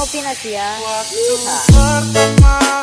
Novinasia. Ya. Waktu iya. pertama